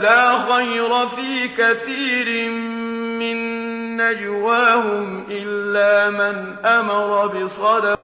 لا خير في كثير من نجواهم إلا من أمر بصدق